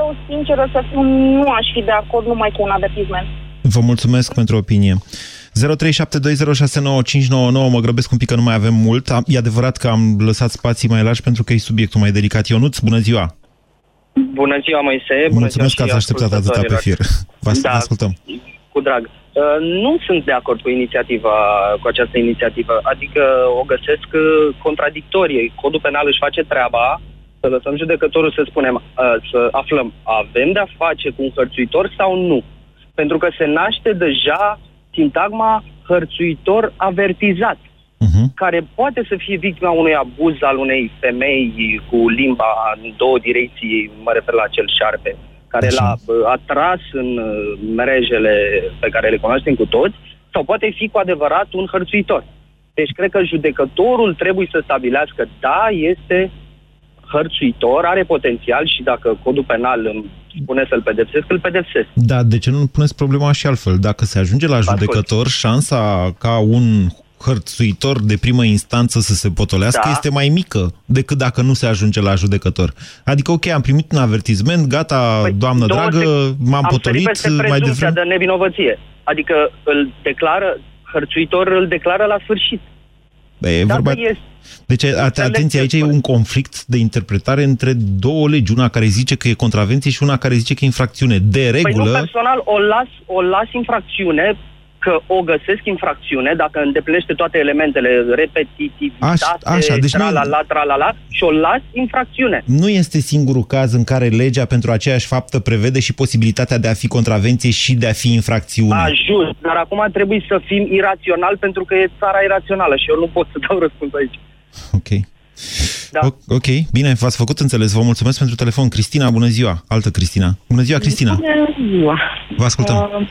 [SPEAKER 9] Eu, sinceră să fiu, nu aș fi de acord numai cu un avertisment.
[SPEAKER 2] Vă mulțumesc pentru opinie. 0372069599, mă grăbesc un pic că nu mai avem mult. Am- E adevărat că am lăsat spații mai largi pentru că e subiectul mai delicat. Ionuț, bună ziua!
[SPEAKER 10] Bună ziua, Moise. Bună
[SPEAKER 2] Mulțumesc că
[SPEAKER 10] ziua
[SPEAKER 2] ați
[SPEAKER 10] și
[SPEAKER 2] așteptat atâta pe fir. Vă
[SPEAKER 10] Da.
[SPEAKER 2] da. ascultăm.
[SPEAKER 10] Cu drag. Uh, Nu sunt de acord cu inițiativa, cu această inițiativă. Adică o găsesc uh, contradictorie. Codul penal își face treaba, să lăsăm judecătorul să spunem, uh, să aflăm, avem de-a face cu un hărțuitor sau nu? Pentru că se naște deja sintagma hărțuitor avertizat
[SPEAKER 2] Uh-huh.
[SPEAKER 10] care poate să fie victima unui abuz al unei femei cu limba în două direcții, mă refer la acel șarpe, care
[SPEAKER 2] Așa.
[SPEAKER 10] l-a bă, atras în uh, mrejele pe care le cunoaștem cu toți, sau poate fi cu adevărat un hărțuitor. Deci cred că judecătorul trebuie să stabilească, da, este hărțuitor, are potențial și dacă codul penal îmi spune să-l pedepsesc, îl pedepsesc.
[SPEAKER 2] Da, de ce nu puneți problema și altfel? Dacă se ajunge la
[SPEAKER 10] Ascult.
[SPEAKER 2] judecător, șansa ca un hărțuitor de primă instanță să se potolească
[SPEAKER 10] Da.
[SPEAKER 2] este mai mică decât dacă nu se ajunge la judecător. Adică, ok, am primit un avertisment, gata,
[SPEAKER 10] Păi,
[SPEAKER 2] doamnă
[SPEAKER 10] două
[SPEAKER 2] dragă,
[SPEAKER 10] sec-
[SPEAKER 2] m-am
[SPEAKER 10] am
[SPEAKER 2] potolit
[SPEAKER 10] sărit peste
[SPEAKER 2] mai
[SPEAKER 10] prezumția
[SPEAKER 2] devreme.
[SPEAKER 10] de nevinovăție. Adică îl declară, hărțuitor îl declară la sfârșit.
[SPEAKER 2] Bă, E
[SPEAKER 10] Dacă
[SPEAKER 2] vorba...
[SPEAKER 10] este,
[SPEAKER 2] Deci, at- atenție, aici e un conflict de interpretare între două legi. Una care zice că e contravenție și una care zice că e infracțiune. De
[SPEAKER 10] păi nu
[SPEAKER 2] regulă,
[SPEAKER 10] personal o las, o las infracțiune că o găsesc infracțiune dacă îndeplinește toate elementele, repetitivitate,
[SPEAKER 2] Așa- așa, deci nu-
[SPEAKER 10] tralala, tralala, și o las infracțiune.
[SPEAKER 2] nu este singurul caz în care legea pentru aceeași faptă prevede și posibilitatea de a fi contravenție și de a fi infracțiune.
[SPEAKER 10] Ajut, dar acum trebuie să fim irațional pentru că e țara irațională și eu nu pot să dau răspuns aici.
[SPEAKER 2] Ok.
[SPEAKER 10] Da.
[SPEAKER 2] O- Ok, bine, v-ați făcut înțeles. Vă mulțumesc pentru telefon. Cristina, bună ziua. Altă Cristina. Bună ziua, Cristina.
[SPEAKER 11] Bună ziua.
[SPEAKER 2] Vă ascultăm.
[SPEAKER 11] Uh,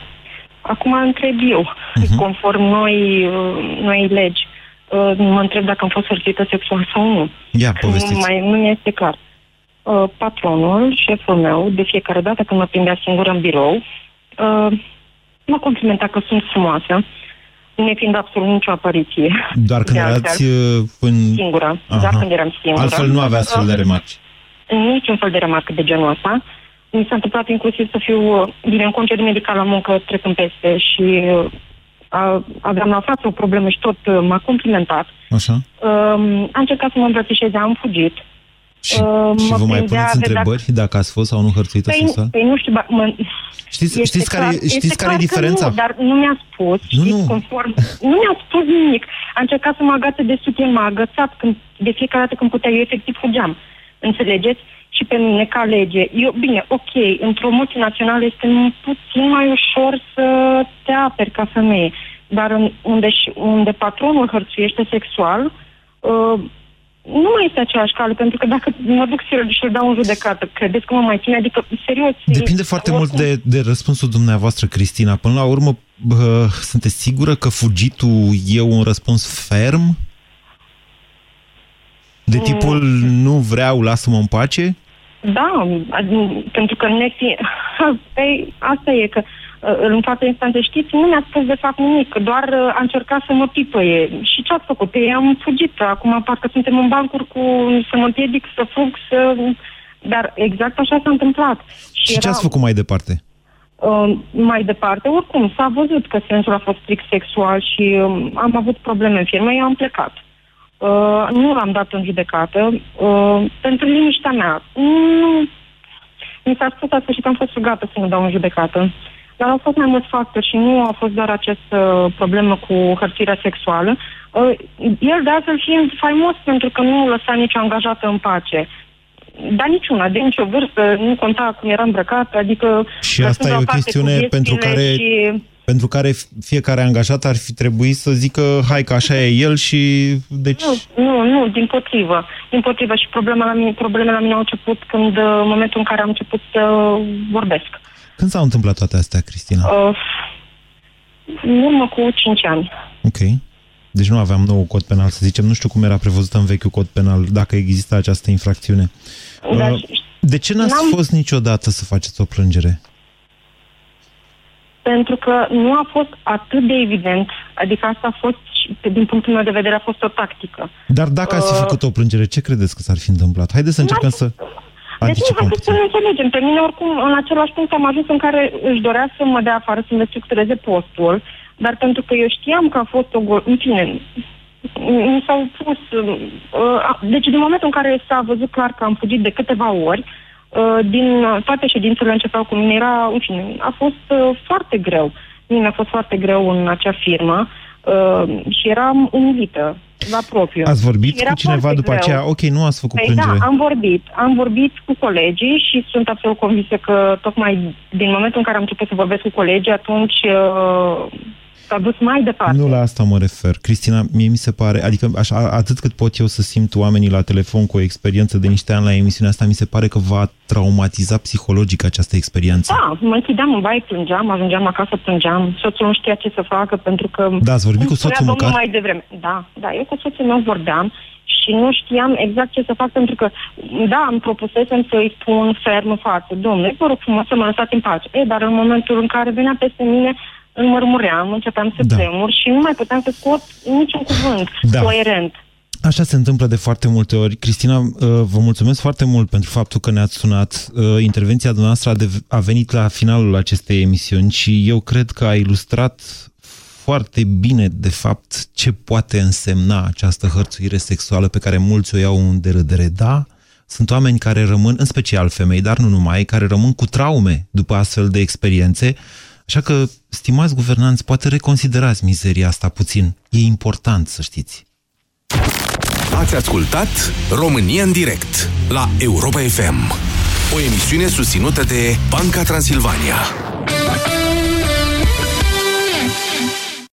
[SPEAKER 11] acum întreb eu,
[SPEAKER 2] Mhm.
[SPEAKER 11] conform noi, uh, noi legi, uh, mă întreb dacă am fost hărțită sexual sau nu.
[SPEAKER 2] Ia,
[SPEAKER 11] Că
[SPEAKER 2] povestiți.
[SPEAKER 11] Nu, mai, nu mi este clar. Uh, patronul, șeful meu, de fiecare dată când mă prindea singură în birou, uh, m-a complimentat că sunt frumoasă, nefiind absolut nicio apariție.
[SPEAKER 2] Doar când
[SPEAKER 11] De
[SPEAKER 2] erați
[SPEAKER 11] altfel,
[SPEAKER 2] uh, în...
[SPEAKER 11] Singură,
[SPEAKER 2] Aha.
[SPEAKER 11] doar când eram singură.
[SPEAKER 2] Altfel nu avea astfel de
[SPEAKER 11] Uh,
[SPEAKER 2] remarci.
[SPEAKER 11] niciun fel de remarcă de genul ăsta. Mi s-a întâmplat inclusiv să fiu, uh, bine, în concediu medical la muncă trecând peste și uh, a, aveam la față o problemă și tot uh, m-a complimentat.
[SPEAKER 2] Așa?
[SPEAKER 11] Um, a încercat să mă îmbrățișeze, am fugit.
[SPEAKER 2] Și,
[SPEAKER 11] Uh,
[SPEAKER 2] și
[SPEAKER 11] mă
[SPEAKER 2] vă mai
[SPEAKER 11] prindea,
[SPEAKER 2] puneți
[SPEAKER 11] vedea
[SPEAKER 2] întrebări dacă ați fost sau nu hărțuită
[SPEAKER 11] Păi,
[SPEAKER 2] sexual?
[SPEAKER 11] păi nu știu, ba, mă,
[SPEAKER 2] Știți,
[SPEAKER 11] este
[SPEAKER 2] știți, care,
[SPEAKER 11] clar,
[SPEAKER 2] știți
[SPEAKER 11] este
[SPEAKER 2] care e
[SPEAKER 11] clar că
[SPEAKER 2] diferența?
[SPEAKER 11] Nu, dar nu mi-a spus,
[SPEAKER 2] Nu,
[SPEAKER 11] știți,
[SPEAKER 2] nu.
[SPEAKER 11] conform, nu mi-a spus nimic. A încercat să mă agațe de sutien, m-a agățat când, de fiecare dată când putea, eu efectiv fugeam. Înțelegeți? Și pe mine ca lege. Eu, bine, ok, într-o multinațională este puțin mai ușor să te aperi ca femeie. Dar în, unde, și- unde patronul hărțuiește sexual, uh, nu mai este aceeași cale, pentru că dacă mă duc serios și îl dau în judecată, credeți că mă mai ține? Adică, serios...
[SPEAKER 2] Depinde foarte mult
[SPEAKER 11] oricum-
[SPEAKER 2] de, de răspunsul dumneavoastră, Cristina. Până la urmă, bă, sunteți sigură că fugitul e un răspuns ferm? De
[SPEAKER 11] Mm.
[SPEAKER 2] tipul nu vreau, lasă-mă în pace?
[SPEAKER 11] Da, ad- pentru că ne fi... Păi, asta e că uh, în fața instanței, știți, nu mi-a spus de fapt nimic, doar uh, a încercat să mă pipăie. Și ce ați făcut? Ei am fugit. Acum parcă suntem în bancuri cu să mă împiedic, să fug, să... Dar exact așa s-a întâmplat.
[SPEAKER 2] Și ce ați făcut mai departe?
[SPEAKER 11] Uh, mai departe, oricum, s-a văzut că sensul a fost strict sexual și uh, am avut probleme în firmă, eu am plecat. Uh, nu l-am dat în judecată uh, pentru liniștea mea. Nu, mi s-a spus la sfârșit, am fost rugată să nu dau în judecată. Dar au fost mai mulți factori și nu a fost doar această problemă cu hărțirea sexuală. Uh, el, de altfel, fiind faimos pentru că nu lăsa nicio angajată în pace. Dar niciuna, de nicio vârstă, nu conta cum era îmbrăcat, adică...
[SPEAKER 2] Și asta
[SPEAKER 11] lăsând
[SPEAKER 2] e o
[SPEAKER 11] deoparte
[SPEAKER 2] chestiune
[SPEAKER 11] subiectele
[SPEAKER 2] pentru care,
[SPEAKER 11] Și...
[SPEAKER 2] pentru care fiecare angajat ar fi trebuit să zică hai că așa e el și deci...
[SPEAKER 11] Nu, nu, nu, din potrivă. Din potrivă și problema la mine, problemele la mine au început când, uh, în momentul în care am început să vorbesc.
[SPEAKER 2] Când s-au întâmplat toate astea, Cristina?
[SPEAKER 11] Uh, în urmă cu 5 ani.
[SPEAKER 2] Ok. Deci nu aveam nou cod penal, să zicem. Nu știu cum era prevăzută în vechiul cod penal, dacă există această infracțiune.
[SPEAKER 11] Dar
[SPEAKER 2] Uh, De ce n-ați
[SPEAKER 11] n-am-
[SPEAKER 2] fost niciodată să faceți o plângere?
[SPEAKER 11] Pentru că nu a fost atât de evident, adică asta a fost, din punctul meu de vedere, a fost o tactică.
[SPEAKER 2] Dar dacă ați fi
[SPEAKER 11] Uh,
[SPEAKER 2] făcut o plângere, ce credeți că s-ar fi întâmplat? Haideți să încercăm să
[SPEAKER 11] Deci nu,
[SPEAKER 2] anticipăm
[SPEAKER 11] haideți să
[SPEAKER 2] puțin.
[SPEAKER 11] ne înțelegem. Pe mine, oricum, în același punct am ajuns în care își dorea să mă dea afară, să-mi restructureze postul, dar pentru că eu știam că a fost o... Go- în fine, mi s-au pus... Uh, deci, din momentul în care s-a văzut clar că am fugit de câteva ori, uh, din toate ședințele începeau cu mine, era, în fine, a fost uh, foarte greu. Mie mi-a fost foarte greu în acea firmă uh, și eram umilită la propriu.
[SPEAKER 2] Ați vorbit
[SPEAKER 11] Și era
[SPEAKER 2] cu cineva
[SPEAKER 11] foarte
[SPEAKER 2] după
[SPEAKER 11] greu.
[SPEAKER 2] aceea? Ok, nu ați făcut
[SPEAKER 11] Păi
[SPEAKER 2] plângere.
[SPEAKER 11] da, am vorbit. Am vorbit cu colegii și sunt absolut convinsă că tocmai din momentul în care am început să vorbesc cu colegii, atunci uh, s-a dus mai departe.
[SPEAKER 2] Nu la asta mă refer. Cristina, mie mi se pare, adică așa, atât cât pot eu să simt oamenii la telefon cu o experiență de niște ani la emisiunea asta, mi se pare că va traumatiza psihologic această experiență.
[SPEAKER 11] Da, mă închideam în baie, plângeam, ajungeam acasă, plângeam. Soțul nu știa ce să facă pentru că...
[SPEAKER 2] Da, ați vorbit
[SPEAKER 11] îmi
[SPEAKER 2] cu soțul
[SPEAKER 11] spunea domnul
[SPEAKER 2] măcar?
[SPEAKER 11] mai devreme. Da, da, eu cu soțul meu vorbeam și nu știam exact ce să fac pentru că, da, îmi propusesem să-i spun ferm în față. Domnule, vă rog frumos să mă lăsați în pace. E, dar în momentul în care venea peste mine, înmărmuream, începeam să
[SPEAKER 2] Da.
[SPEAKER 11] tremur și nu mai puteam să scot niciun cuvânt
[SPEAKER 2] Da.
[SPEAKER 11] coerent.
[SPEAKER 2] Așa se întâmplă de foarte multe ori. Cristina, uh, vă mulțumesc foarte mult pentru faptul că ne-ați sunat. Uh, Intervenția dumneavoastră a, de- a venit la finalul acestei emisiuni și eu cred că a ilustrat foarte bine, de fapt, ce poate însemna această hărțuire sexuală pe care mulți o iau în derâdere. Da, sunt oameni care rămân, în special femei, dar nu numai, care rămân cu traume după astfel de experiențe. Așa că, stimați guvernanți, poate reconsiderați mizeria asta puțin. E important să știți.
[SPEAKER 1] Ați ascultat România în direct la Europa FM, o emisiune susținută de Banca Transilvania.